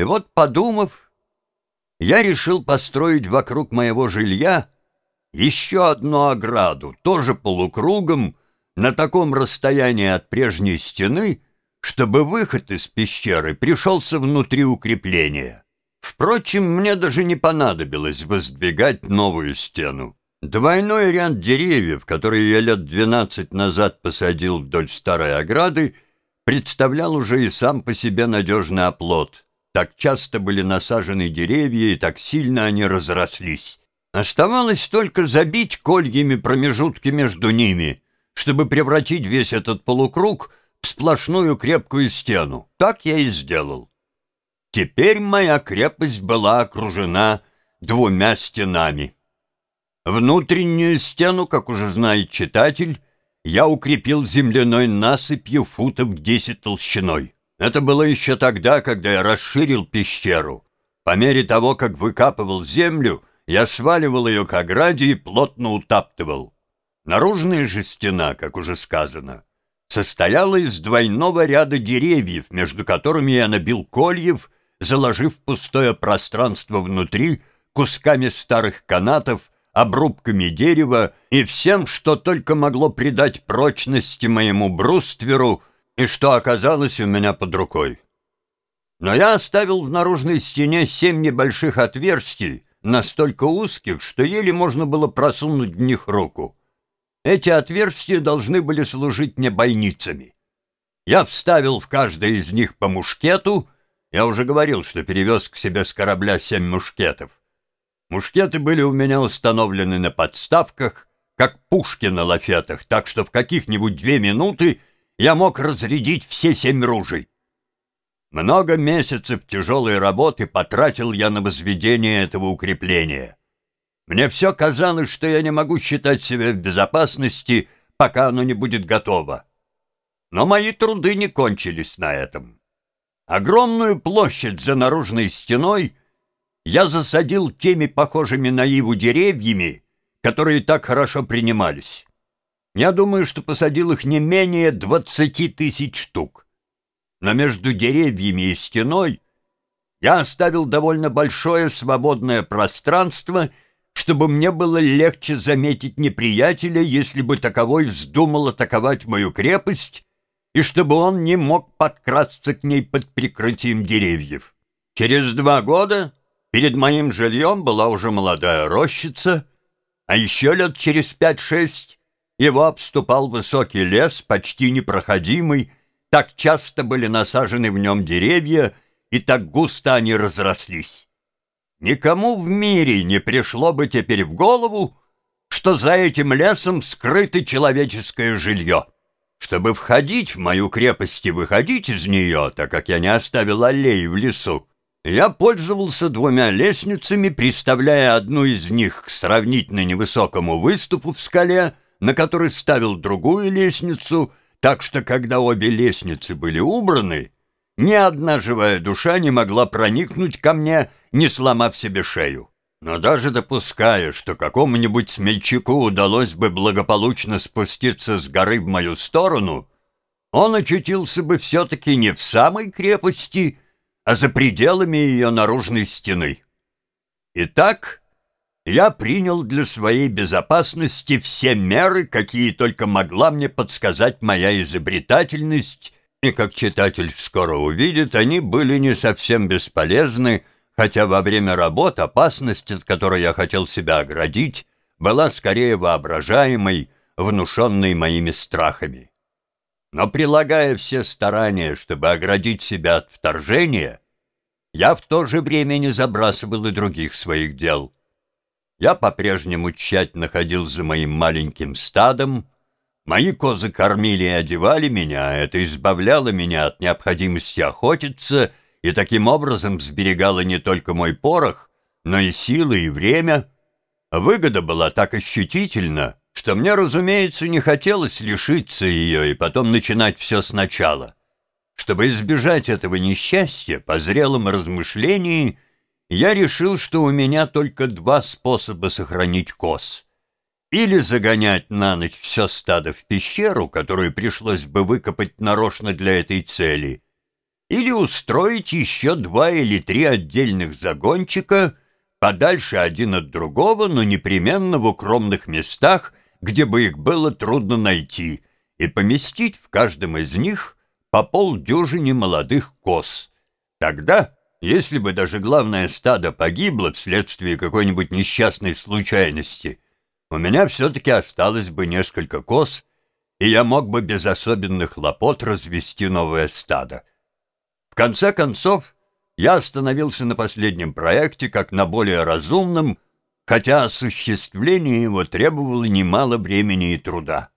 И вот, подумав, я решил построить вокруг моего жилья еще одну ограду, тоже полукругом, на таком расстоянии от прежней стены, чтобы выход из пещеры пришелся внутри укрепления. Впрочем, мне даже не понадобилось воздвигать новую стену. Двойной ряд деревьев, которые я лет двенадцать назад посадил вдоль старой ограды, представлял уже и сам по себе надежный оплот. Так часто были насажены деревья, и так сильно они разрослись. Оставалось только забить кольями промежутки между ними, чтобы превратить весь этот полукруг в сплошную крепкую стену. Так я и сделал. Теперь моя крепость была окружена двумя стенами. Внутреннюю стену, как уже знает читатель, я укрепил земляной насыпью футов десять толщиной. Это было еще тогда, когда я расширил пещеру. По мере того, как выкапывал землю, я сваливал ее к ограде и плотно утаптывал. Наружная же стена, как уже сказано, состояла из двойного ряда деревьев, между которыми я набил кольев, заложив пустое пространство внутри кусками старых канатов, обрубками дерева и всем, что только могло придать прочности моему брустверу и что оказалось у меня под рукой. Но я оставил в наружной стене семь небольших отверстий, настолько узких, что еле можно было просунуть в них руку. Эти отверстия должны были служить мне бойницами. Я вставил в каждое из них по мушкету, я уже говорил, что перевез к себе с корабля семь мушкетов. Мушкеты были у меня установлены на подставках, как пушки на лафетах, так что в каких-нибудь две минуты я мог разрядить все семь ружей. Много месяцев тяжелой работы потратил я на возведение этого укрепления. Мне все казалось, что я не могу считать себя в безопасности, пока оно не будет готово. Но мои труды не кончились на этом. Огромную площадь за наружной стеной я засадил теми похожими на иву деревьями, которые так хорошо принимались. Я думаю, что посадил их не менее двадцати тысяч штук. Но между деревьями и стеной я оставил довольно большое свободное пространство, чтобы мне было легче заметить неприятеля, если бы таковой вздумал атаковать мою крепость, и чтобы он не мог подкрасться к ней под прикрытием деревьев. Через два года Перед моим жильем была уже молодая рощица, а еще лет через пять-шесть его обступал высокий лес, почти непроходимый, так часто были насажены в нем деревья, и так густо они разрослись. Никому в мире не пришло бы теперь в голову, что за этим лесом скрыто человеческое жилье. Чтобы входить в мою крепость и выходить из нее, так как я не оставил аллеи в лесу, я пользовался двумя лестницами, приставляя одну из них к сравнительно невысокому выступу в скале, на который ставил другую лестницу, так что когда обе лестницы были убраны, ни одна живая душа не могла проникнуть ко мне, не сломав себе шею. Но даже допуская, что какому-нибудь смельчаку удалось бы благополучно спуститься с горы в мою сторону, он очутился бы все-таки не в самой крепости, а за пределами ее наружной стены. Итак, я принял для своей безопасности все меры, какие только могла мне подсказать моя изобретательность, и, как читатель скоро увидит, они были не совсем бесполезны, хотя во время работ опасность, от которой я хотел себя оградить, была скорее воображаемой, внушенной моими страхами. Но прилагая все старания, чтобы оградить себя от вторжения, я в то же время не забрасывал и других своих дел. Я по-прежнему тщательно ходил за моим маленьким стадом, мои козы кормили и одевали меня, это избавляло меня от необходимости охотиться и таким образом сберегало не только мой порох, но и силы и время. Выгода была так ощутительна, что мне, разумеется, не хотелось лишиться ее и потом начинать все сначала. Чтобы избежать этого несчастья, по зрелом размышлении, я решил, что у меня только два способа сохранить коз. Или загонять на ночь все стадо в пещеру, которую пришлось бы выкопать нарочно для этой цели, или устроить еще два или три отдельных загончика подальше один от другого, но непременно в укромных местах, где бы их было трудно найти, и поместить в каждом из них по полдюжине молодых коз. Тогда, если бы даже главное стадо погибло вследствие какой-нибудь несчастной случайности, у меня все-таки осталось бы несколько коз, и я мог бы без особенных хлопот развести новое стадо. В конце концов, я остановился на последнем проекте как на более разумном, хотя осуществление его требовало немало времени и труда.